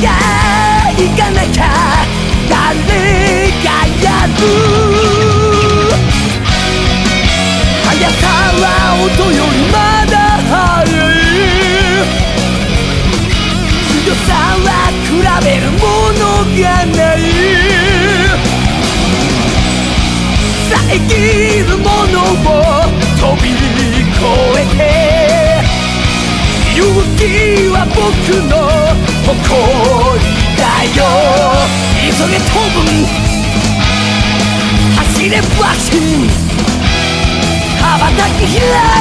がいかなきゃ誰がやる速さは音よりまだ速い強さは比べるものがない遮るものを飛び越えて勇気は僕のだよ。急げ飛ぶ走れバッシン。羽ばたき開